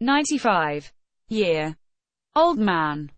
95 year. Old man.